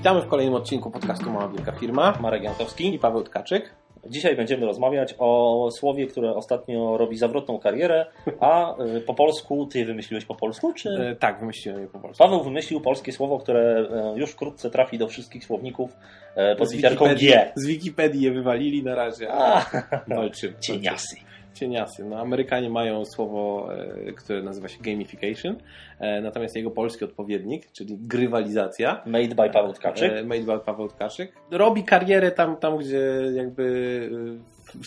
Witamy w kolejnym odcinku podcastu Mała Wielka Firma. Marek Jankowski. I Paweł Tkaczyk. Dzisiaj będziemy rozmawiać o słowie, które ostatnio robi zawrotną karierę, a y, po polsku, ty wymyśliłeś po polsku, czy? E, tak, wymyśliłem je po polsku. Paweł wymyślił polskie słowo, które e, już wkrótce trafi do wszystkich słowników e, pod Z literką G. Z Wikipedii je wywalili na razie, a A, walczymy. cieniasy. Cieniasy. No, Amerykanie mają słowo, e, które nazywa się gamification, e, natomiast jego polski odpowiednik, czyli grywalizacja, Made by Paweł Tkaczyk. e, made by Paweł Tkaczyk, robi karierę tam, tam gdzie jakby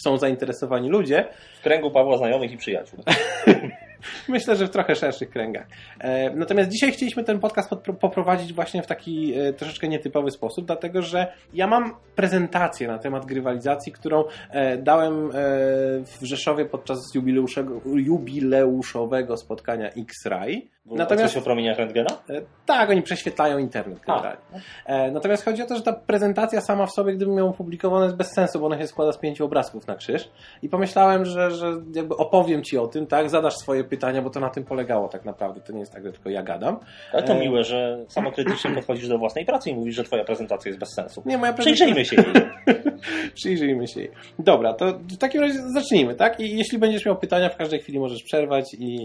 są zainteresowani ludzie, W kręgu Pawła znajomych i przyjaciół. Myślę, że w trochę szerszych kręgach. E, Natomiast dzisiaj chcieliśmy ten podcast poprowadzić właśnie w taki e, troszeczkę nietypowy sposób, dlatego że ja mam prezentację na temat grywalizacji, którą e, dałem w Rzeszowie podczas jubileuszowego spotkania X-Ray. Natomiast... Coś o promieniach rentgena? tak, oni prześwietlają internet generalnie. E, Natomiast chodzi o to, że ta prezentacja sama w sobie, gdybym ją opublikowana, jest bez sensu, bo ona się składa z pięciu obrazków na krzyż. I pomyślałem, że, że jakby opowiem Ci o tym, tak? Zadasz swoje pytania, bo to na tym polegało tak naprawdę. To nie jest tak, że tylko ja gadam. Ale to E. miłe, że samokrytycznie podchodzisz do własnej pracy i mówisz, że twoja prezentacja jest bez sensu. Nie, moja prezentacja... Przyjrzyjmy się jej. Przyjrzyjmy się jej. Dobra, to w takim razie zacznijmy, tak? I jeśli będziesz miał pytania, w każdej chwili możesz przerwać i,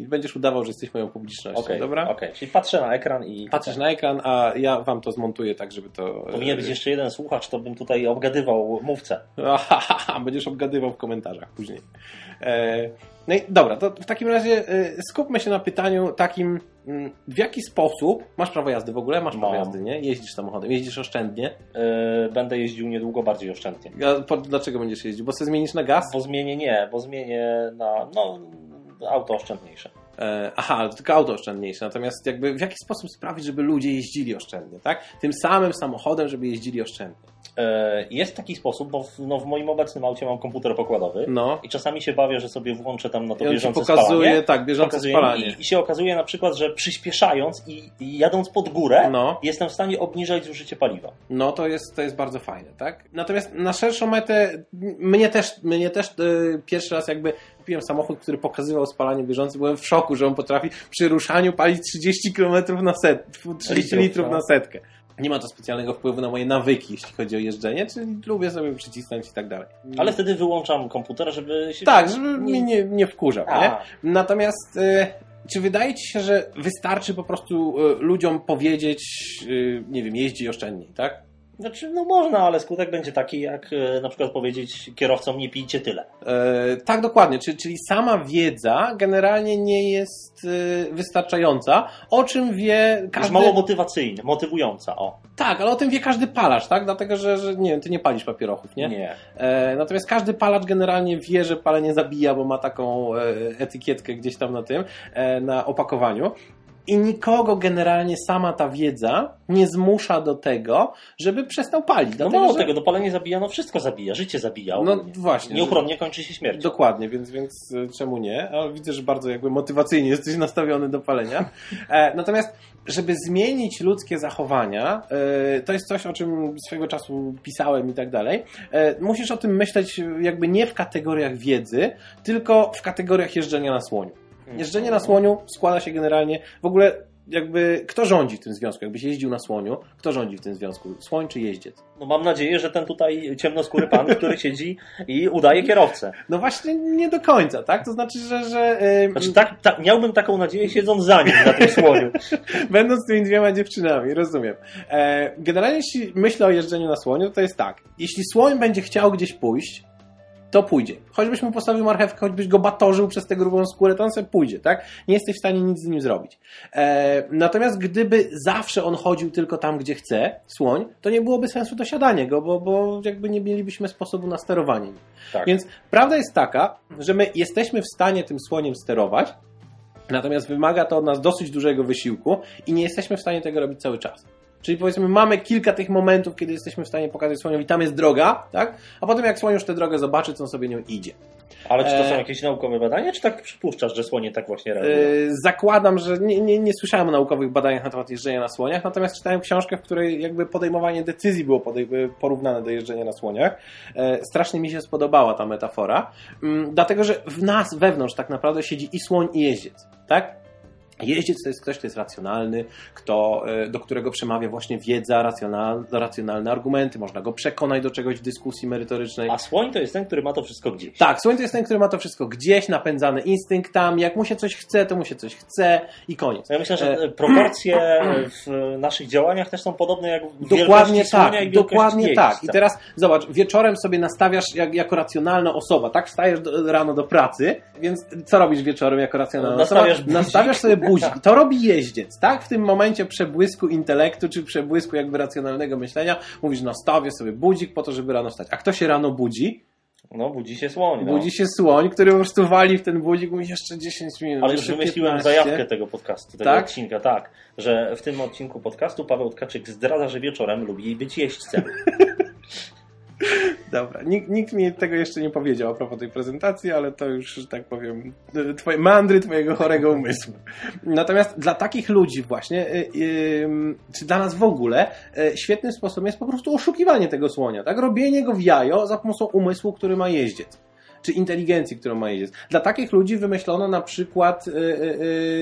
i będziesz udawał, że jesteś moją publicznością, Okej, dobra? okej. Czyli patrzę na ekran i... Patrzysz na ekran, a ja Wam to zmontuję tak, żeby to... Powinien być jeszcze jeden słuchacz, to bym tutaj obgadywał mówcę. Ahaha, będziesz obgadywał w komentarzach później. E, no i dobra, to w takim razie e, skupmy się na pytaniu takim, mm, w jaki sposób, masz prawo jazdy w ogóle? Masz prawo Mam. jazdy, nie? Jeździsz samochodem, jeździsz oszczędnie. Yy, będę jeździł niedługo bardziej oszczędnie. Ja, po, dlaczego będziesz jeździł? Bo sobie zmienisz na gaz? Bo zmienię nie, bo zmienię na no, auto oszczędniejsze. E, aha, tylko auto oszczędniejsze. Natomiast jakby w jaki sposób sprawić, żeby ludzie jeździli oszczędnie, tak? Tym samym samochodem, żeby jeździli oszczędnie. Yy, jest taki sposób, bo w, no, w moim obecnym aucie mam komputer pokładowy No. i czasami się bawię, że sobie włączę tam na to I bieżące pokazuje, spalanie. tak, bieżące Pokazuje spalanie. I, się okazuje na przykład, że przyspieszając i, i jadąc pod górę, No. jestem w stanie obniżać zużycie paliwa. No to jest, to jest bardzo fajne, tak? Natomiast na szerszą metę, mnie też, mnie też e, pierwszy raz jakby kupiłem samochód, który pokazywał spalanie bieżące, byłem w szoku, że on potrafi przy ruszaniu palić 30 km na set, 30 Litrów, no. na setkę. Nie ma to specjalnego wpływu na moje nawyki, jeśli chodzi o jeżdżenie, czyli lubię sobie przycisnąć i tak dalej. Ale wtedy wyłączam komputer, żeby się... Tak, żeby mnie nie, nie wkurzał, A. nie? Natomiast e, czy wydaje Ci się, że wystarczy po prostu e, ludziom powiedzieć, e, nie wiem, jeździ oszczędniej, tak? Znaczy, no można, ale skutek będzie taki, jak e, na przykład powiedzieć kierowcom nie pijcie tyle. E, tak, dokładnie. Czyli, czyli sama wiedza generalnie nie jest e, wystarczająca, o czym wie Jest każdy... mało motywacyjna, motywująca, o. Tak, ale o tym wie każdy palacz, tak? Dlatego, że, że nie wiem, ty nie palisz papierochów, nie? Nie. E, natomiast każdy palacz generalnie wie, że palenie zabija, bo ma taką e, etykietkę gdzieś tam na tym, na opakowaniu. I nikogo generalnie sama ta wiedza nie zmusza do tego, żeby przestał palić. No Dlatego, mało że... tego, dopalenie zabija, no wszystko zabija, życie zabija. No ogólnie. właśnie. Nieuchronnie kończy się śmiercią. Dokładnie, więc, więc e, czemu nie? Ale widzę, że bardzo jakby motywacyjnie jesteś nastawiony do palenia. E, natomiast, żeby zmienić ludzkie zachowania, e, to jest coś, o czym swego czasu pisałem i tak dalej, e, musisz o tym myśleć jakby nie w kategoriach wiedzy, tylko w kategoriach jeżdżenia na słoniu. Jeżdżenie na słoniu składa się generalnie, w ogóle jakby, kto rządzi w tym związku? Jakbyś jeździł na słoniu, kto rządzi w tym związku? Słoń czy jeździec? No mam nadzieję, że ten tutaj ciemnoskóry pan, który siedzi i udaje kierowcę. No właśnie nie do końca, tak? To znaczy, że... że e, Znaczy, tak, tak, miałbym taką nadzieję siedząc za nim na tym słoniu. Będąc tymi dwiema dziewczynami, rozumiem. E, generalnie jeśli myślę o jeżdżeniu na słoniu, to jest tak. Jeśli słoń będzie chciał gdzieś pójść, to pójdzie. Choćbyś mu postawił marchewkę, choćbyś go batorzył przez tę grubą skórę, to on sobie pójdzie, tak? Nie jesteś w stanie nic z nim zrobić. E, natomiast gdyby zawsze on chodził tylko tam, gdzie chce, słoń, to nie byłoby sensu dosiadania go, bo, bo jakby nie mielibyśmy sposobu na sterowanie nim. Tak. Więc prawda jest taka, że my jesteśmy w stanie tym słoniem sterować, natomiast wymaga to od nas dosyć dużego wysiłku i nie jesteśmy w stanie tego robić cały czas. Czyli powiedzmy, mamy kilka tych momentów, kiedy jesteśmy w stanie pokazać słoniowi, tam jest droga, tak? A potem jak słoń już tę drogę zobaczy, to on sobie nią idzie. Ale czy to są E, jakieś naukowe badania, czy tak przypuszczasz, że słonie tak właśnie reagują? Yy, zakładam, że nie, nie, nie słyszałem o naukowych badaniach na temat jeżdżenia na słoniach, natomiast czytałem książkę, w której jakby podejmowanie decyzji było podej- porównane do jeżdżenia na słoniach. E, strasznie mi się spodobała ta metafora, mm, dlatego że w nas wewnątrz tak naprawdę siedzi i słoń, i jeździec, tak? Jeździec to jest ktoś, kto jest racjonalny, kto, e, do którego przemawia właśnie wiedza, racjonalne, racjonalne argumenty, można go przekonać do czegoś w dyskusji merytorycznej. A słoń to jest ten, który ma to wszystko gdzieś. Tak, słoń to jest ten, który ma to wszystko gdzieś, napędzany instynktami, jak mu się coś chce, to mu się coś chce i koniec. Ja myślę, że E, proporcje w naszych działaniach też są podobne jak w Dokładnie tak, i dokładnie jeźdźca. tak. I teraz zobacz, wieczorem sobie nastawiasz jak, jako racjonalna osoba, tak? Wstajesz do, rano do pracy, więc co robisz wieczorem jako racjonalna Nastawiasz osoba? budzik. Nastawiasz sobie budzik. To robi jeździec, tak? W tym momencie przebłysku intelektu, czy przebłysku jakby racjonalnego myślenia, mówisz, nastawię sobie budzik po to, żeby rano wstać. A kto się rano budzi? No, budzi się słoń. No. Budzi się słoń, który po prostu wali w ten budzik, mówi jeszcze 10 minut. Ale już wymyśliłem 15. zajawkę tego podcastu, tego Tak? odcinka, tak. Że w tym odcinku podcastu Paweł Tkaczyk zdradza, że wieczorem lubi być jeźdźcem. Dobra, nikt, nikt mi tego jeszcze nie powiedział a propos tej prezentacji, ale to już, że tak powiem, twoje mandry twojego chorego umysłu. Natomiast dla takich ludzi właśnie, y, y, czy dla nas w ogóle, y, świetnym sposobem jest po prostu oszukiwanie tego słonia, tak? Robienie go w jajo za pomocą umysłu, który ma jeździec. Czy inteligencji, którą ma jeździec. Dla takich ludzi wymyślono na przykład y, y,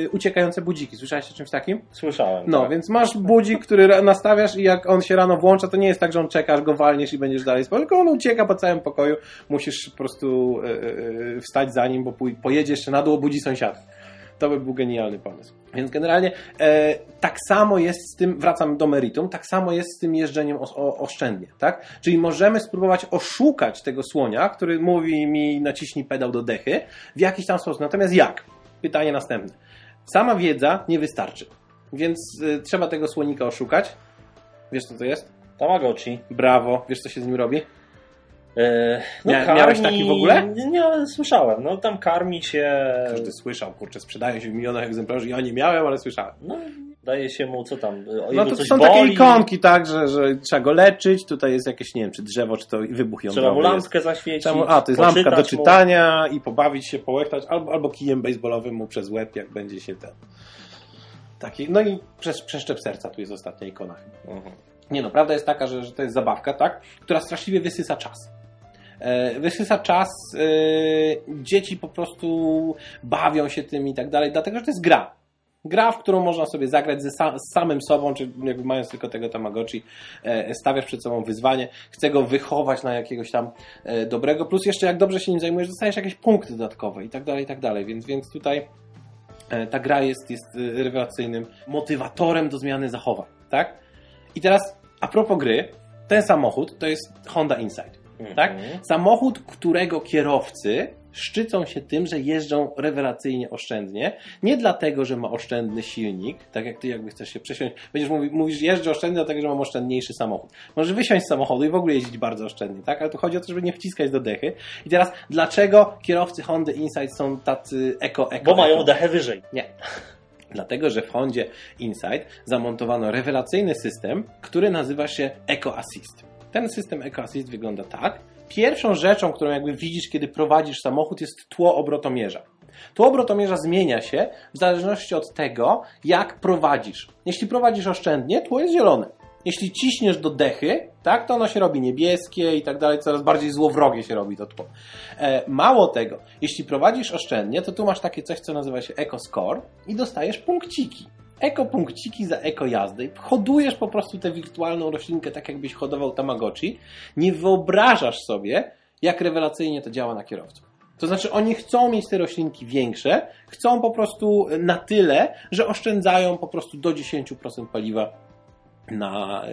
y, uciekające budziki. Słyszałeś o czymś takim? Słyszałem. No, tak. więc masz budzik, który nastawiasz i jak on się rano włącza, to nie jest tak, że on czeka, aż go walniesz i będziesz dalej spał, tylko on ucieka po całym pokoju. Musisz po prostu wstać za nim, bo pój- pojedzie jeszcze na dół, budzi sąsiada. To by był genialny pomysł. Więc generalnie e, tak samo jest z tym, wracam do meritum, tak samo jest z tym jeżdżeniem o, o, oszczędnie, tak? Czyli możemy spróbować oszukać tego słonia, który mówi mi naciśnij pedał do dechy w jakiś tam sposób. Natomiast jak? Pytanie następne. Sama wiedza nie wystarczy. Więc y, trzeba tego słonika oszukać. Wiesz co to jest? Tamagotchi. Brawo. Wiesz co się z nim robi? E, no, Mia- miałeś taki w ogóle? Nie, nie, słyszałem. No tam karmi się... Każdy słyszał, kurczę, sprzedają się w milionach egzemplarzy. Ja nie miałem, ale słyszałem. No, daje się mu, co tam, o No to są boli, takie ikonki, tak, że, że trzeba go leczyć. Tutaj jest jakieś, nie wiem, czy drzewo, czy to wybuch Trzeba mu jądrowy jest. lampkę zaświecić, Trzeba A, to jest lampka do poczytać mu. czytania i pobawić się, połechtać, albo, albo kijem baseballowym mu przez łeb, jak będzie się ten... Taki, no i przez przeszczep serca, tu jest ostatnia ikona. Mhm. Nie no, prawda jest taka, że, że to jest zabawka, tak? Która straszliwie wysysa czas. E, Wysysa czas, e, dzieci po prostu bawią się tym i tak dalej, dlatego że to jest gra. Gra, w którą można sobie zagrać ze z samym sobą, czy jakby mając tylko tego Tamagotchi, e, stawiasz przed sobą wyzwanie, chce go wychować na jakiegoś tam dobrego, plus jeszcze jak dobrze się nim zajmujesz, dostajesz jakieś punkty dodatkowe i tak dalej, i tak dalej, więc, więc tutaj ta gra jest, jest rewelacyjnym motywatorem do zmiany zachowań, tak? I teraz, a propos gry, ten samochód to jest Honda Insight. Tak? Mhm. Samochód, którego kierowcy szczycą się tym, że jeżdżą rewelacyjnie oszczędnie. Nie dlatego, że ma oszczędny silnik, tak jak ty jakby chcesz się przesiąść. Będziesz mówi, mówisz, jeżdżę oszczędnie, dlatego, że mam oszczędniejszy samochód. Możesz wysiąść z samochodu i w ogóle jeździć bardzo oszczędnie, tak? Ale tu chodzi o to, żeby nie wciskać do dechy. I teraz, dlaczego kierowcy Hondy Insight są tacy eko, eko, Bo mają dechę wyżej. Nie. Dlatego, że w Hondzie Insight zamontowano rewelacyjny system, który nazywa się Eco Assist. Ten system Eco Assist wygląda tak. Pierwszą rzeczą, którą jakby widzisz, kiedy prowadzisz samochód, jest tło obrotomierza. Tło obrotomierza zmienia się w zależności od tego, jak prowadzisz. Jeśli prowadzisz oszczędnie, tło jest zielone. Jeśli ciśniesz do dechy, tak, to ono się robi niebieskie i tak dalej, coraz bardziej złowrogie się robi to tło. E, mało tego, jeśli prowadzisz oszczędnie, to tu masz takie coś, co nazywa się Eco Score i dostajesz punkciki. Eko punkciki za eko jazdy. Hodujesz po prostu tę wirtualną roślinkę tak, jakbyś hodował Tamagotchi. Nie wyobrażasz sobie, jak rewelacyjnie to działa na kierowców. To znaczy, oni chcą mieć te roślinki większe, chcą po prostu na tyle, że oszczędzają po prostu do 10% paliwa na e,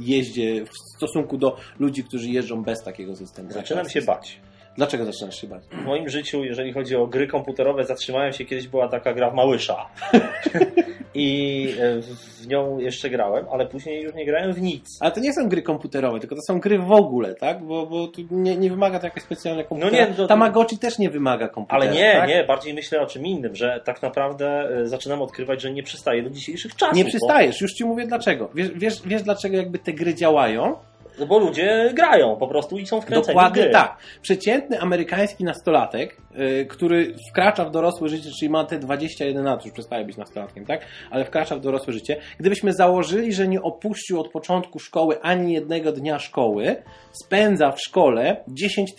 jeździe w stosunku do ludzi, którzy jeżdżą bez takiego systemu. Zaczynam się bać. Dlaczego zaczynasz się bać? W moim życiu, jeżeli chodzi o gry komputerowe, zatrzymałem się kiedyś, była taka gra w Małysza. I e, w nią jeszcze grałem, ale później już nie grałem w nic. Ale to nie są gry komputerowe, tylko to są gry w ogóle, tak? Bo, bo tu nie, nie wymaga to jakiejś specjalnej komputera. No nie, to- Tamagotchi też nie wymaga komputera. Ale nie, tak? nie, bardziej myślę o czym innym, że tak naprawdę e, zaczynam odkrywać, że nie przystaje do dzisiejszych czasów. Nie bo- przystajesz, już ci mówię dlaczego. Wiesz, wiesz, wiesz dlaczego jakby te gry działają? No bo ludzie grają po prostu i są wkręceni Dokładnie w gry. tak. Przeciętny amerykański nastolatek, y, który wkracza w dorosłe życie, czyli ma te 21 lat, już przestaje być nastolatkiem, tak? Ale wkracza w dorosłe życie. Gdybyśmy założyli, że nie opuścił od początku szkoły ani jednego dnia szkoły, spędza w szkole 10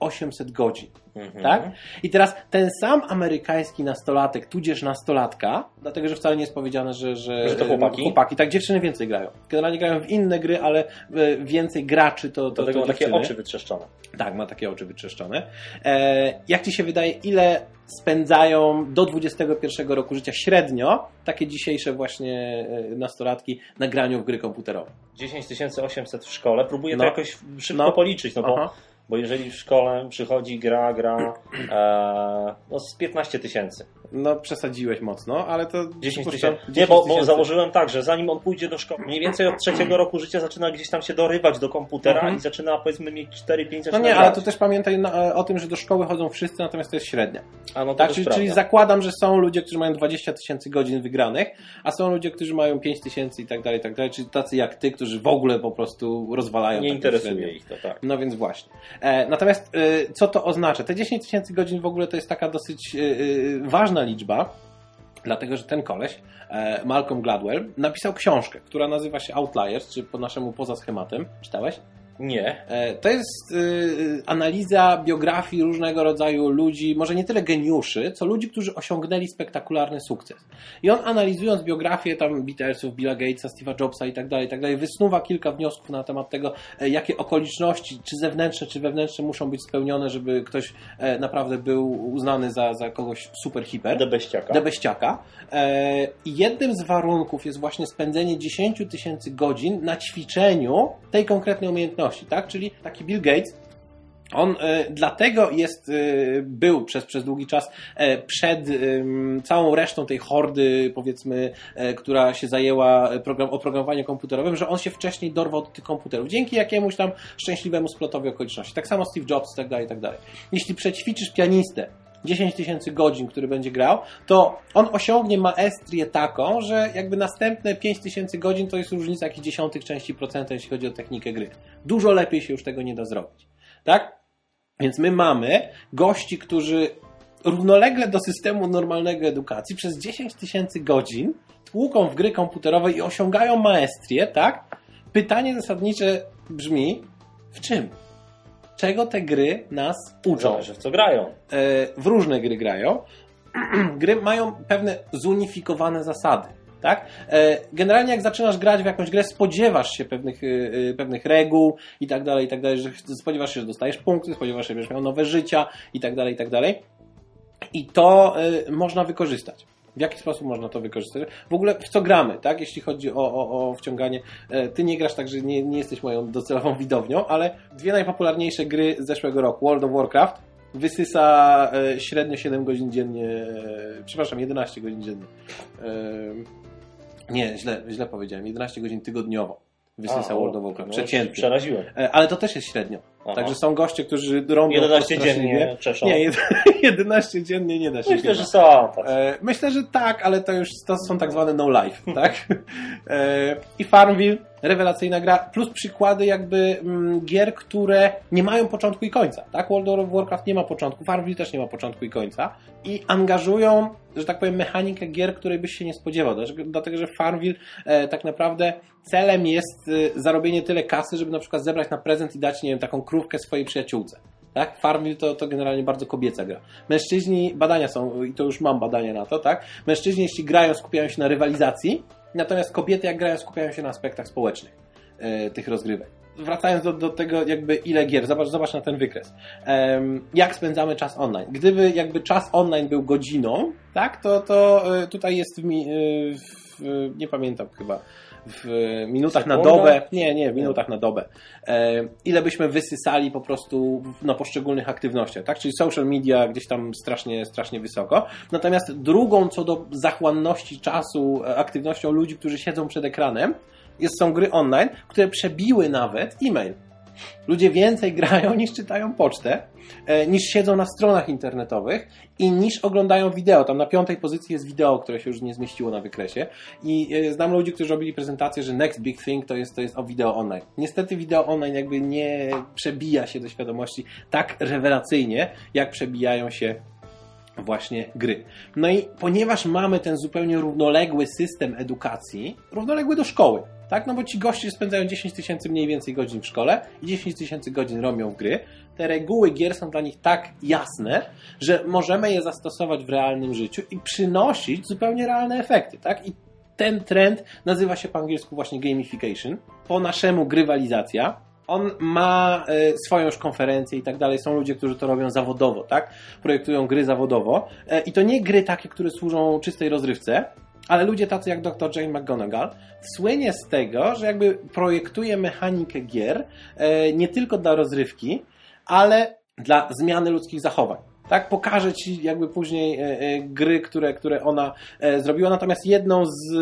800 godzin. Mhm. Tak? I teraz ten sam amerykański nastolatek, tudzież nastolatka, dlatego że wcale nie jest powiedziane, że, że, Że to chłopaki? chłopaki. Tak, dziewczyny więcej grają. Generalnie grają w inne gry, ale e, więcej graczy to, to, Do tego to ma takie oczy wytrzeszczone. Tak, ma takie oczy wytrzeszczone. E, jak ci się wydaje, ile spędzają do 21 roku życia średnio takie dzisiejsze właśnie e, nastolatki na graniu w gry komputerowe? 10 800 w szkole. Próbuję No. to jakoś szybko No. policzyć, no bo, Aha. Bo jeżeli w szkole przychodzi gra, gra e, no z 15 tysięcy. No, przesadziłeś mocno, ale to 10 przypuszczam, tysięcy. Nie, bo, bo 10 założyłem tak, że zanim on pójdzie do szkoły, mniej więcej od trzeciego roku życia zaczyna gdzieś tam się dorywać do komputera Mhm. i zaczyna powiedzmy mieć 4-5 No nie, ale to też pamiętaj na, o tym, że do szkoły chodzą wszyscy, natomiast to jest średnia. A no Tak, czyli, czyli zakładam, że są ludzie, którzy mają 20 tysięcy godzin wygranych, a są ludzie, którzy mają 5 tysięcy i tak dalej, i tak dalej, czyli tacy jak ty, którzy w ogóle po prostu rozwalają. Nie interesuje średnią. ich to, tak. No więc właśnie. E, natomiast e, co to oznacza? Te 10 tysięcy godzin w ogóle to jest taka dosyć e, ważna liczba, dlatego że ten koleś, Malcolm Gladwell, napisał książkę, która nazywa się Outliers, czy po naszemu poza schematem. Czytałeś? Nie. E, To jest y, analiza biografii różnego rodzaju ludzi, może nie tyle geniuszy, co ludzi, którzy osiągnęli spektakularny sukces. I on analizując biografię tam Beatlesów, Billa Gatesa, Steve'a Jobsa i tak dalej, tak dalej, wysnuwa kilka wniosków na temat tego, e, jakie okoliczności, czy zewnętrzne, czy wewnętrzne muszą być spełnione, żeby ktoś e, naprawdę był uznany za, za kogoś super hiper. Debeściaka. Debeściaka. I jednym z warunków jest właśnie spędzenie 10 tysięcy godzin na ćwiczeniu tej konkretnej umiejętności, tak? Czyli taki Bill Gates, on e, dlatego jest, e, był przez, przez długi czas e, przed całą resztą tej hordy, powiedzmy, która się zajęła program, oprogramowaniem komputerowym, że on się wcześniej dorwał do tych komputerów, dzięki jakiemuś tam szczęśliwemu splotowi okoliczności. Tak samo Steve Jobs i tak dalej, i tak dalej. Jeśli przećwiczysz pianistę 10 tysięcy godzin, który będzie grał, to on osiągnie maestrię taką, że jakby następne 5 tysięcy godzin to jest różnica jakichś dziesiątych części procenta, jeśli chodzi o technikę gry. Dużo lepiej się już tego nie da zrobić. Tak? Więc my mamy gości, którzy równolegle do systemu normalnego edukacji przez 10 tysięcy godzin tłuką w gry komputerowe i osiągają maestrię, tak? Pytanie zasadnicze brzmi, w czym? Czego te gry nas uczą? Zależy w co grają. E, w różne gry grają. gry mają pewne zunifikowane zasady. Tak? E, Generalnie jak zaczynasz grać w jakąś grę, spodziewasz się pewnych, e, pewnych reguł i tak dalej, i tak dalej, że spodziewasz się, że dostajesz punkty, spodziewasz się, że będziesz miał nowe życia i tak dalej, i tak dalej. I to można wykorzystać. W jaki sposób można to wykorzystać? W ogóle w co gramy, tak? Jeśli chodzi o, o, o wciąganie. E, Ty nie grasz tak, że nie, nie jesteś moją docelową widownią, ale dwie najpopularniejsze gry z zeszłego roku, World of Warcraft, wysysa e, średnio 7 godzin dziennie, e, przepraszam, 11 godzin dziennie. Nie, źle, źle powiedziałem, 11 godzin tygodniowo wysysa A, o, World of Warcraft, no, przeciętnie. Przeraziłem. E, Ale to też jest średnio. Aha. Także są goście, którzy rąbią 11 straszliwie. dziennie czeszą. Nie, jed- 11 dziennie nie da się. Myślę, że są. tacy. E, Myślę, że tak, ale to już to są tak zwane no life, tak? E, I Farmville, rewelacyjna gra, plus przykłady jakby mm, gier, które nie mają początku i końca, tak? World of Warcraft nie ma początku, Farmville też nie ma początku i końca i angażują, że tak powiem, mechanikę gier, której byś się nie spodziewał, dlatego, że Farmville tak naprawdę celem jest e, zarobienie tyle kasy, żeby na przykład zebrać na prezent i dać, nie wiem, taką krówkę swojej przyjaciółce. Tak? Farmville to, to generalnie bardzo kobieca gra. Mężczyźni, badania są, i to już mam badania na to, tak? Mężczyźni, jeśli grają, skupiają się na rywalizacji, natomiast kobiety, jak grają, skupiają się na aspektach społecznych e, tych rozgrywek. Wracając do, do tego, jakby ile gier, zobacz, zobacz na ten wykres. Jak spędzamy czas online? Gdyby jakby czas online był godziną, tak, to, to e, tutaj jest w, mi, e, nie pamiętam chyba, w minutach na dobę, nie, nie, w minutach na dobę, e, ile byśmy wysysali po prostu na poszczególnych aktywnościach, tak? Czyli social media gdzieś tam strasznie, strasznie wysoko. Natomiast drugą co do zachłanności czasu, e, aktywnością ludzi, którzy siedzą przed ekranem, jest, są gry online, które przebiły nawet e-mail. Ludzie więcej grają niż czytają pocztę, e, niż siedzą na stronach internetowych i niż oglądają wideo. Tam na piątej pozycji jest wideo, które się już nie zmieściło na wykresie. I e, znam ludzi, którzy robili prezentację, że next big thing to jest, to jest o wideo online. Niestety wideo online jakby nie przebija się do świadomości tak rewelacyjnie, jak przebijają się właśnie gry. No i ponieważ mamy ten zupełnie równoległy system edukacji, równoległy do szkoły, tak? No bo ci goście spędzają 10 tysięcy mniej więcej godzin w szkole i 10 tysięcy godzin robią gry. Te reguły gier są dla nich tak jasne, że możemy je zastosować w realnym życiu i przynosić zupełnie realne efekty, tak? I ten trend nazywa się po angielsku właśnie gamification, po naszemu grywalizacja. On ma e, swoją już konferencję i tak dalej. Są ludzie, którzy to robią zawodowo, tak? Projektują gry zawodowo. E, I to nie gry takie, które służą czystej rozrywce, ale ludzie tacy jak dr Jane McGonagall słynie z tego, że jakby projektuje mechanikę gier e, nie tylko dla rozrywki, ale dla zmiany ludzkich zachowań. Tak, pokażę Ci jakby później e, e, gry, które, które ona zrobiła, natomiast jedną z,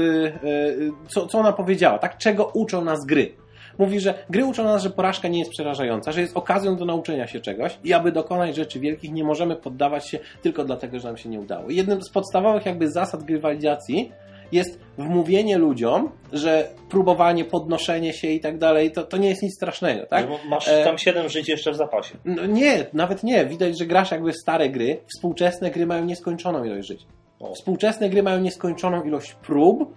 co, co ona powiedziała, tak, czego uczą nas gry. Mówi, że gry uczą nas, że porażka nie jest przerażająca, że jest okazją do nauczenia się czegoś i aby dokonać rzeczy wielkich, nie możemy poddawać się tylko dlatego, że nam się nie udało. I jednym z podstawowych jakby zasad grywalizacji jest wmówienie ludziom, że próbowanie, podnoszenie się i tak dalej, to, to nie jest nic strasznego, tak? Bo Masz E, tam 7 żyć jeszcze w zapasie. No nie, nawet nie. Widać, że grasz jakby w stare gry. Współczesne gry mają nieskończoną ilość żyć. Współczesne gry mają nieskończoną ilość prób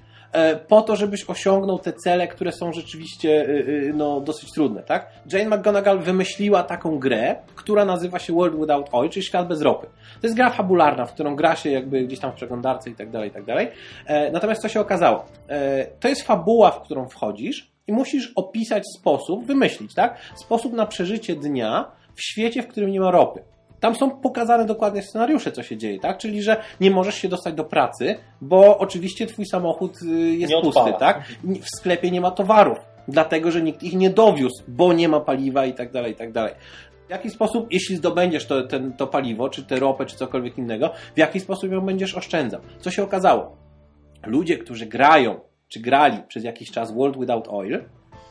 po to, żebyś osiągnął te cele, które są rzeczywiście y, y, no, dosyć trudne, tak? Jane McGonagall wymyśliła taką grę, która nazywa się World Without Oil, czyli Świat bez ropy. To jest gra fabularna, w którą gra się jakby gdzieś tam w przeglądarce i tak dalej, i tak dalej. E, Natomiast co się okazało? E, To jest fabuła, w którą wchodzisz i musisz opisać sposób, wymyślić, tak? Sposób na przeżycie dnia w świecie, w którym nie ma ropy. Tam są pokazane dokładnie scenariusze, co się dzieje, tak? Czyli, że nie możesz się dostać do pracy, bo oczywiście twój samochód y, jest pusty, tak? W sklepie nie ma towarów, dlatego, że nikt ich nie dowiózł, bo nie ma paliwa i tak dalej, i tak dalej. W jaki sposób, jeśli zdobędziesz to, ten, to paliwo, czy tę ropę, czy cokolwiek innego, w jaki sposób ją będziesz oszczędzał? Co się okazało? Ludzie, którzy grają, czy grali przez jakiś czas World Without Oil,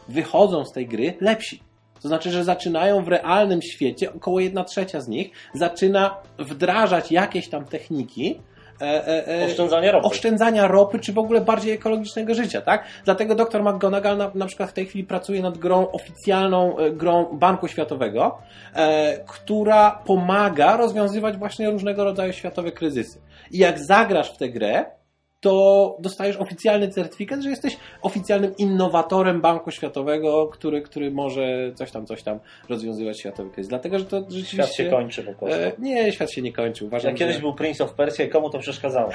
wychodzą z tej gry lepsi. To znaczy, że zaczynają w realnym świecie, około 1 trzecia z nich zaczyna wdrażać jakieś tam techniki e, e, e, Oszczędzania ropy. oszczędzania ropy, czy w ogóle bardziej ekologicznego życia, tak? Dlatego dr McGonagall na, na przykład w tej chwili pracuje nad grą oficjalną, e, grą Banku Światowego, e, która pomaga rozwiązywać właśnie różnego rodzaju światowe kryzysy. I jak zagrasz w tę grę, to dostajesz oficjalny certyfikat, że jesteś oficjalnym innowatorem Banku Światowego, który, który może coś tam, coś tam rozwiązywać światowy kryzys. Dlatego, że to rzeczywiście... Świat się kończy po prostu. E, nie, świat się nie kończy. Uważam, kiedyś że... był Prince of Persia i komu to przeszkadzało?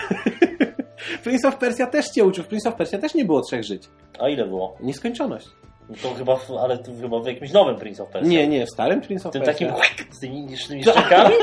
Prince of Persia też cię uczył. W Prince of Persia też nie było trzech żyć. A ile było? Nieskończoność. No To chyba, w, ale to chyba w jakimś nowym Prince of Persia. Nie, nie, w starym Prince of Tym Persia. takim z tymi niższymi szczekami?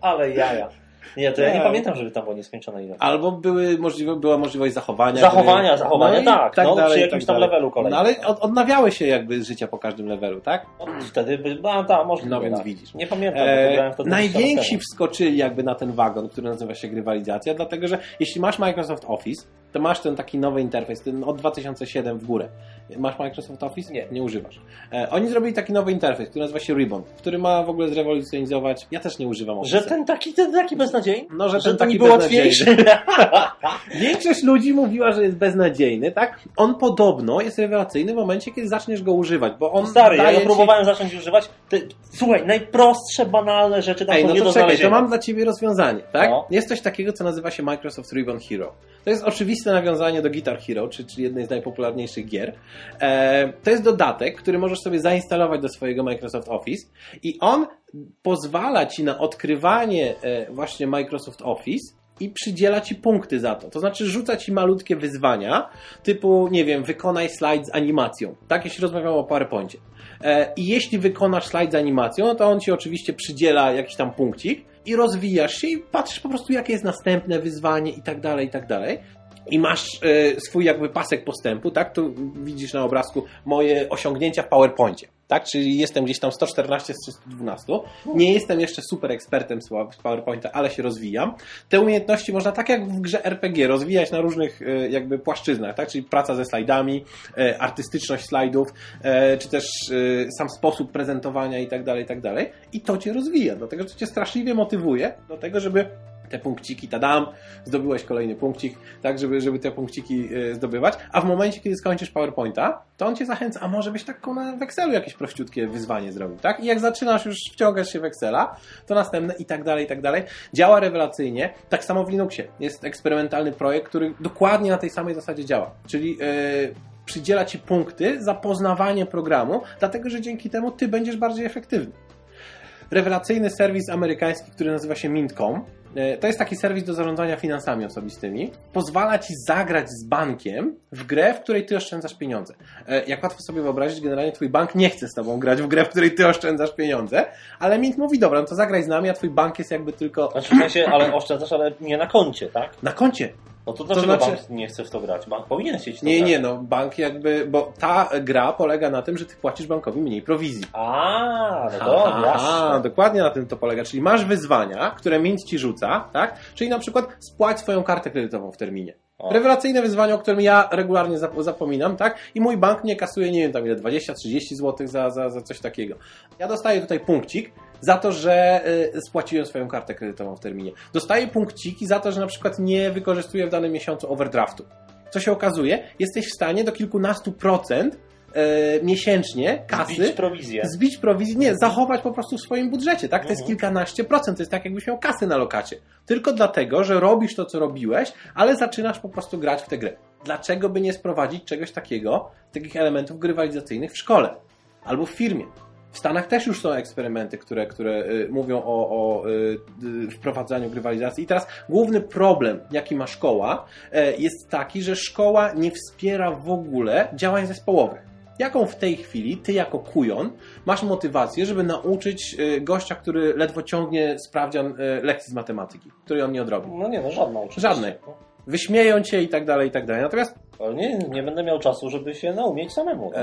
Ale jaja. Nie, to ja nie Tak. pamiętam, żeby tam było nieskończone ile. Albo były możliwe, była możliwość zachowania. Zachowania, gry. zachowania, i tak, no, przy i jakimś tam dalej. levelu kolejnym. No ale od, odnawiały się jakby życia po każdym levelu, tak? No, wtedy by, no tak, możliwe. No więc tak. widzisz. Nie pamiętam, bo to E, wtedy 20 lat najwięksi wskoczyli jakby na ten wagon, który nazywa się grywalizacja, dlatego że jeśli masz Microsoft Office, to masz ten taki nowy interfejs, ten od 2007 w górę. Masz Microsoft Office? Nie. Nie używasz. E, oni zrobili taki nowy interfejs, który nazywa się Ribbon, który ma w ogóle zrewolucjonizować. Ja też nie używam Office. Że ten taki, ten taki beznadziejny? No, że że ten to taki nie był łatwiejszy. Większość ludzi mówiła, że jest beznadziejny, tak? On podobno jest rewelacyjny w momencie, kiedy zaczniesz go używać, bo on Stary, ja go ci... próbowałem zacząć używać. Ty, słuchaj, najprostsze, banalne rzeczy tam Ej, są no nie to do czekaj, to mam dla Ciebie rozwiązanie, tak? No. Jest coś takiego, co nazywa się Microsoft Ribbon Hero. To jest oczywiste nawiązanie do Guitar Hero, czy- czyli jednej z najpopularniejszych gier. E, to jest dodatek, który możesz sobie zainstalować do swojego Microsoft Office i on pozwala Ci na odkrywanie e, właśnie Microsoft Office i przydziela Ci punkty za to. To znaczy rzuca Ci malutkie wyzwania, typu, nie wiem, wykonaj slajd z animacją. Tak, jeśli rozmawiamy o PowerPoincie. E, I jeśli wykonasz slajd z animacją, no to on Ci oczywiście przydziela jakiś tam punkcik i rozwijasz się i patrzysz po prostu, jakie jest następne wyzwanie i tak dalej, i tak dalej. I masz e, swój jakby pasek postępu, tak? Tu widzisz na obrazku moje osiągnięcia w PowerPoincie. Tak? Czyli jestem gdzieś tam 114 z 312. Nie jestem jeszcze super ekspertem z PowerPointa, ale się rozwijam. Te umiejętności można tak jak w grze RPG rozwijać na różnych e, jakby płaszczyznach, tak? Czyli praca ze slajdami, e, artystyczność slajdów, e, czy też sam sposób prezentowania i tak dalej, i tak dalej. I to cię rozwija, dlatego że to cię straszliwie motywuje do tego, żeby te punkciki, tadam, zdobyłeś kolejny punkcik, tak, żeby, żeby te punkciki e, zdobywać, a w momencie, kiedy skończysz PowerPointa, to on cię zachęca, a może byś taką na Excelu jakieś prościutkie wyzwanie zrobił, tak? I jak zaczynasz już wciągać się w Excela, to następne i tak dalej, i tak dalej. Działa rewelacyjnie. Tak samo w Linuxie. Jest eksperymentalny projekt, który dokładnie na tej samej zasadzie działa. Czyli yy, przydziela ci punkty za poznawanie programu, dlatego że dzięki temu ty będziesz bardziej efektywny rewelacyjny serwis amerykański, który nazywa się Mint.com. E, to jest taki serwis do zarządzania finansami osobistymi. Pozwala ci zagrać z bankiem w grę, w której ty oszczędzasz pieniądze. E, jak łatwo sobie wyobrazić, generalnie twój bank nie chce z tobą grać w grę, w której ty oszczędzasz pieniądze, ale Mint mówi, dobra, no to zagraj z nami, a twój bank jest jakby tylko... Znaczy, w sensie, ale oszczędzasz, ale nie na koncie, tak? Na koncie. No to dlaczego to znaczy... bank nie chce w to grać? Bank powinien chcieć to Nie, grać. nie, no bank jakby, bo ta gra polega na tym, że ty płacisz bankowi mniej prowizji. A, no to A, dokładnie na tym to polega. Czyli masz wyzwania, które Mint ci rzuca, tak? Czyli na przykład spłać swoją kartę kredytową w terminie. O. Rewelacyjne wyzwanie, o którym ja regularnie zapominam, tak? I mój bank nie kasuje, nie wiem, tam ile, 20-30 zł za, za, za coś takiego. Ja dostaję tutaj punkcik za to, że y, spłaciłem swoją kartę kredytową w terminie. Dostaję punkciki za to, że na przykład nie wykorzystuję w danym miesiącu overdraftu. Co się okazuje? Jesteś w stanie do kilkunastu procent e, miesięcznie kasy. Zbić prowizję. Zbić prowizję, nie, zachować po prostu w swoim budżecie, tak? To jest mhm. kilkanaście procent, to jest tak jakbyś miał kasy na lokacie. Tylko dlatego, że robisz to, co robiłeś, ale zaczynasz po prostu grać w tę grę. Dlaczego by nie sprowadzić czegoś takiego, takich elementów grywalizacyjnych w szkole albo w firmie? W Stanach też już są eksperymenty, które, które y, mówią o, o y, wprowadzaniu grywalizacji. I teraz główny problem, jaki ma szkoła, e, jest taki, że szkoła nie wspiera w ogóle działań zespołowych. Jaką w tej chwili ty jako kujon masz motywację, żeby nauczyć y, gościa, który ledwo ciągnie sprawdzian lekcji z matematyki, której on nie odrobi? No nie, no żadną oczywiście. Żadnej. Wyśmieją cię i tak dalej, i tak dalej. Natomiast... Ale nie, nie będę miał czasu, żeby się naumieć samemu. Tak?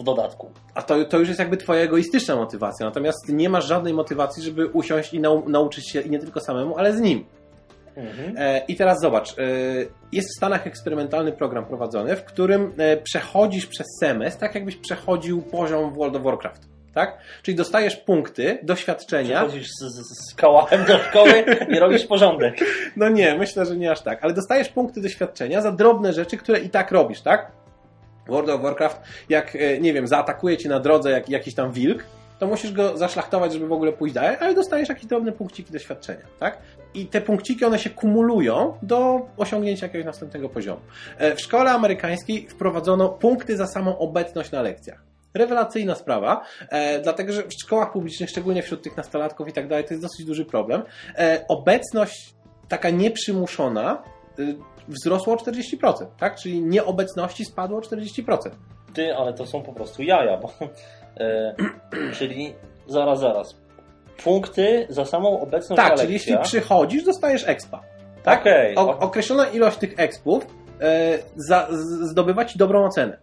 W dodatku. A to, to już jest jakby twoja egoistyczna motywacja, natomiast nie masz żadnej motywacji, żeby usiąść i nau nauczyć się i nie tylko samemu, ale z nim. Mhm. E, I teraz zobacz, e, jest w Stanach eksperymentalny program prowadzony, w którym e, przechodzisz przez semestr, tak jakbyś przechodził poziom w World of Warcraft. Tak? Czyli dostajesz punkty, doświadczenia. Przechodzisz z, z, z kałachem do szkoły i robisz porządek. No nie, myślę, że nie aż tak. Ale dostajesz punkty doświadczenia za drobne rzeczy, które i tak robisz, tak? World of Warcraft, jak, e, nie wiem, zaatakuje cię na drodze jak, jakiś tam wilk, to musisz go zaszlachtować, żeby w ogóle pójść dalej, ale dostajesz jakieś drobne punkciki doświadczenia, tak? I te punkciki, one się kumulują do osiągnięcia jakiegoś następnego poziomu. E, w szkole amerykańskiej wprowadzono punkty za samą obecność na lekcjach. Rewelacyjna sprawa, e, dlatego że w szkołach publicznych, szczególnie wśród tych nastolatków i tak dalej, to jest dosyć duży problem. E, obecność taka nieprzymuszona y, wzrosło o 40%, tak? Czyli nieobecności spadło o 40%. Ty, ale to są po prostu jaja, bo e, czyli zaraz, zaraz. Punkty za samą obecność Tak, czyli jeśli przychodzisz, dostajesz expa. Tak? Okay. O, określona ilość tych expów e, za, z, zdobywa ci dobrą ocenę.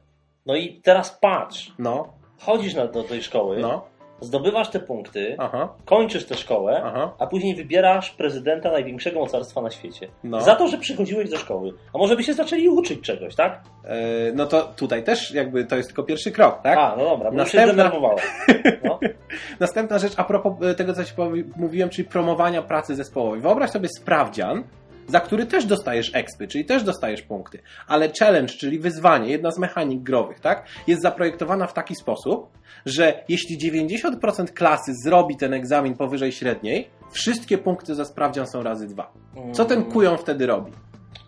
No i teraz patrz. No. Chodzisz na, do tej szkoły. No zdobywasz te punkty, Aha. kończysz tę szkołę, Aha. a później wybierasz prezydenta największego mocarstwa na świecie. No. Za to, że przychodziłeś do szkoły. A może by się zaczęli uczyć czegoś, tak? E, no to tutaj też jakby to jest tylko pierwszy krok, tak? A, no dobra, bo Następna... się no. Następna rzecz a propos e, tego, co ci mówiłem, czyli promowania pracy zespołowej. Wyobraź sobie sprawdzian, za który też dostajesz expy, czyli też dostajesz punkty. Ale challenge, czyli wyzwanie, jedna z mechanik growych, tak, jest zaprojektowana w taki sposób, że jeśli 90% klasy zrobi ten egzamin powyżej średniej, wszystkie punkty za sprawdzian są razy dwa. Co ten mm. kujon wtedy robi?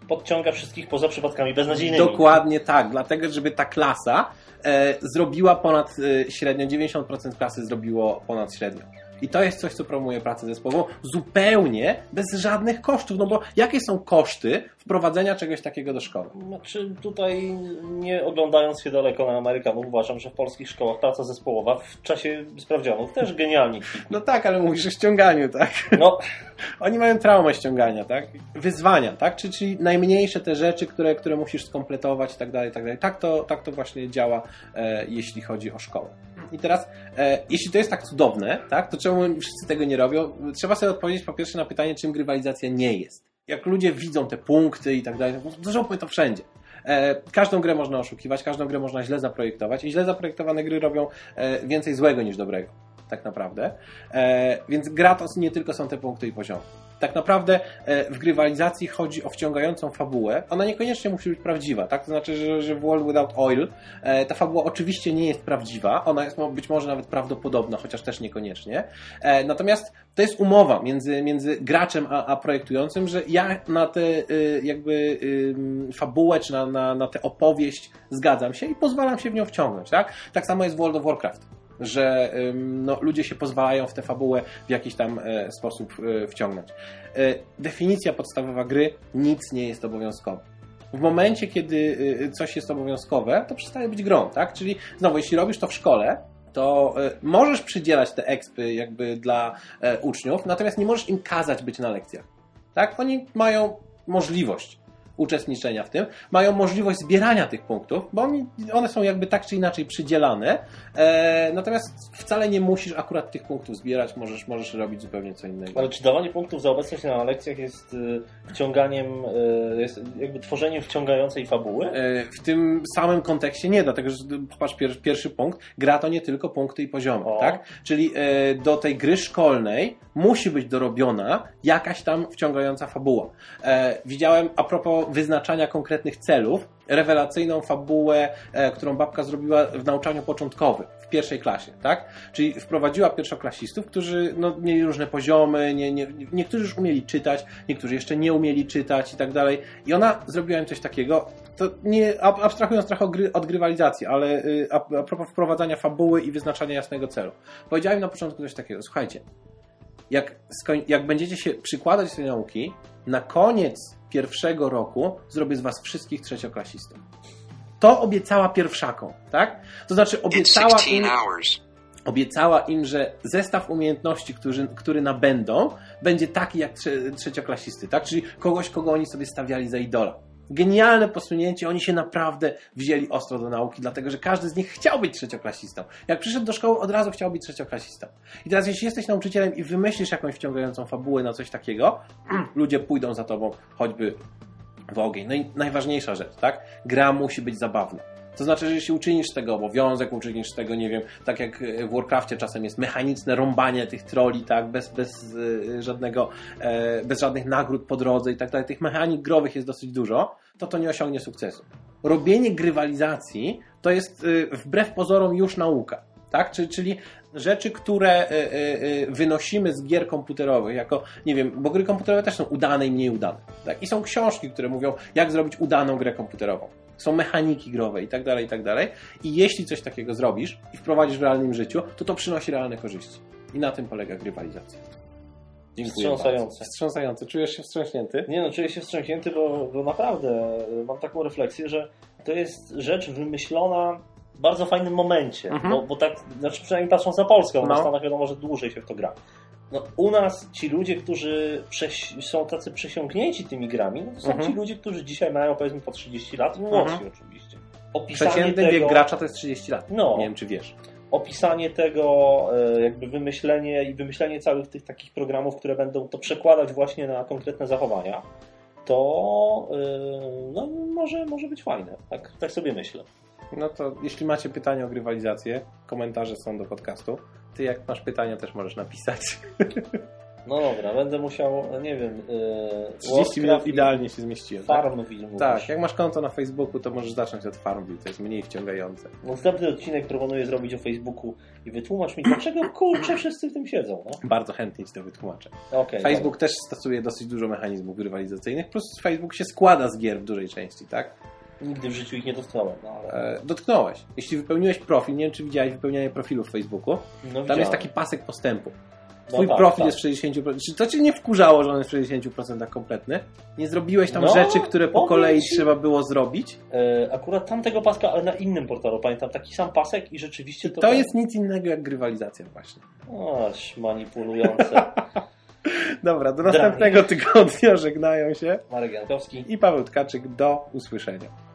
Podciąga wszystkich poza przypadkami beznadziejnymi. Dokładnie tak, dlatego żeby ta klasa e, zrobiła ponad e, średnio, 90% klasy zrobiło ponad średnio. I to jest coś, co promuje pracę zespołową zupełnie bez żadnych kosztów. No bo jakie są koszty wprowadzenia czegoś takiego do szkoły? Znaczy tutaj nie oglądając się daleko na Amerykanów, uważam, że w polskich szkołach praca zespołowa w czasie sprawdzianów też genialnie No tak, ale mówisz o ściąganiu, tak? No. Oni mają traumę ściągania, tak? Wyzwania, tak? Czyli, czyli najmniejsze te rzeczy, które, które musisz skompletować i tak dalej, tak dalej. Tak to, tak to właśnie działa, e, jeśli chodzi o szkołę. I teraz, e, jeśli to jest tak cudowne, tak, to czemu wszyscy tego nie robią? Trzeba sobie odpowiedzieć po pierwsze na pytanie, czym grywalizacja nie jest. Jak ludzie widzą te punkty i tak dalej, to zróbmy to wszędzie. E, każdą grę można oszukiwać, każdą grę można źle zaprojektować i źle zaprojektowane gry robią e, więcej złego niż dobrego, tak naprawdę. E, więc gra to nie tylko są te punkty i poziomy tak naprawdę e, w grywalizacji chodzi o wciągającą fabułę. Ona niekoniecznie musi być prawdziwa, tak? To znaczy, że, że w World Without Oil e, ta fabuła oczywiście nie jest prawdziwa, ona jest być może nawet prawdopodobna, chociaż też niekoniecznie. E, natomiast to jest umowa między, między graczem a, a projektującym, że ja na tę jakby fabułę, czy na, na, na tę opowieść zgadzam się i pozwalam się w nią wciągnąć, tak? Tak samo jest w World of Warcraft że no, ludzie się pozwalają w tę fabułę w jakiś tam e, sposób e, wciągnąć. E, definicja podstawowa gry nic nie jest obowiązkowe. W momencie, kiedy coś jest obowiązkowe, to przestaje być grą, tak? Czyli znowu, jeśli robisz to w szkole, to możesz przydzielać te expy jakby dla uczniów, natomiast nie możesz im kazać być na lekcjach. Tak? Oni mają możliwość uczestniczenia w tym, mają możliwość zbierania tych punktów, bo oni, one są jakby tak czy inaczej przydzielane, e, natomiast wcale nie musisz akurat tych punktów zbierać, możesz, możesz robić zupełnie co innego. Ale czy dawanie punktów za obecność na lekcjach jest y, wciąganiem, y, jest jakby tworzeniem wciągającej fabuły? E, w tym samym kontekście nie, dlatego że popatrz, pierwszy, pierwszy punkt, gra to nie tylko punkty i poziomy, o. tak? Czyli e, do tej gry szkolnej musi być dorobiona jakaś tam wciągająca fabuła. E, widziałem, a propos wyznaczania konkretnych celów, rewelacyjną fabułę, e, którą babka zrobiła w nauczaniu początkowym, w pierwszej klasie, tak? Czyli wprowadziła pierwszoklasistów, którzy no, mieli różne poziomy, nie, nie, niektórzy już umieli czytać, niektórzy jeszcze nie umieli czytać i tak dalej. I ona zrobiła im coś takiego, to nie abstrahując trochę od grywalizacji, ale y, a, a propos wprowadzania fabuły i wyznaczania jasnego celu. Powiedziałem na początku coś takiego, słuchajcie, jak, jak będziecie się przykładać do tej nauki, na koniec pierwszego roku zrobię z was wszystkich trzecioklasistów. To obiecała pierwszakom, tak? To znaczy obiecała im, obiecała im, że zestaw umiejętności, który, który nabędą, będzie taki jak trzecioklasisty, tak? Czyli kogoś, kogo oni sobie stawiali za idola. Genialne posunięcie, oni się naprawdę wzięli ostro do nauki, dlatego że każdy z nich chciał być trzecioklasistą. Jak przyszedł do szkoły, od razu chciał być trzecioklasistą. I teraz, jeśli jesteś nauczycielem i wymyślisz jakąś wciągającą fabułę na coś takiego, ludzie pójdą za tobą choćby w ogień. No i najważniejsza rzecz, tak? Gra musi być zabawna. To znaczy, że jeśli uczynisz tego obowiązek, uczynisz tego, nie wiem, tak jak w Warcraftie czasem jest mechaniczne rąbanie tych troli, tak, bez, bez e, żadnego, e, bez żadnych nagród po drodze i tak dalej, tych mechanik growych jest dosyć dużo, to to nie osiągnie sukcesu. Robienie grywalizacji to jest e, wbrew pozorom już nauka. Tak? Czyli, rzeczy, które wynosimy z gier komputerowych, jako, nie wiem, bo gry komputerowe też są udane i mniej udane. Tak? I są książki, które mówią, jak zrobić udaną grę komputerową są mechaniki growe i tak dalej, i tak dalej. I jeśli coś takiego zrobisz i wprowadzisz w realnym życiu, to to przynosi realne korzyści. I na tym polega grywalizacja. Dziękuję Wstrząsające. Wstrząsające. Czujesz się wstrząśnięty? Nie no, czuję się wstrząśnięty, bo, bo naprawdę mam taką refleksję, że to jest rzecz wymyślona w bardzo fajnym momencie, mhm. bo, bo tak, znaczy przynajmniej patrząc na Polskę, bo no. na Stanach wiadomo, że dłużej się w to gra. No, u nas ci ludzie, którzy są tacy przesiąknięci tymi grami, no to są mhm. ci ludzie, którzy dzisiaj mają powiedzmy po 30 lat młodsi mhm. oczywiście. Opisanie Przeciętny tego... wiek gracza to jest 30 lat. No, nie wiem, czy wiesz. Opisanie tego, e, jakby wymyślenie i wymyślenie całych tych takich programów, które będą to przekładać właśnie na konkretne zachowania, to e, no, może, może być fajne. Tak, tak sobie myślę. No to jeśli macie pytania o grywalizację, komentarze są do podcastu. Ty jak masz pytania też możesz napisać. No dobra, będę musiał, nie wiem... Yy, 30 minut idealnie się zmieściłem. Farmville tak? tak, jak masz konto na Facebooku, to możesz zacząć od Farmville, to jest mniej wciągające. Następny odcinek proponuję zrobić o Facebooku i wytłumacz mi, dlaczego kurczę wszyscy w tym siedzą. No? Bardzo chętnie Ci to wytłumaczę. Okay, Facebook też stosuje dosyć dużo mechanizmów rywalizacyjnych, plus Facebook się składa z gier w dużej części, tak? Nigdy w życiu ich nie dotknąłem. No ale... e, dotknąłeś. Jeśli wypełniłeś profil, nie wiem czy widziałeś wypełnianie profilu w Facebooku, no, tam jest taki pasek postępu. No Twój no tak, profil tak. jest w 60%. Czy to cię nie wkurzało, że on jest w 60% kompletny? Nie zrobiłeś tam no, rzeczy, które po kolei ci... trzeba było zrobić? E, akurat tamtego paska, ale na innym portalu pamiętam taki sam pasek i rzeczywiście to. To jest nic innego jak grywalizacja właśnie. Oż manipulujące. Dobra, do następnego tygodnia żegnają się Marek Jankowski i Paweł Tkaczyk. Do usłyszenia.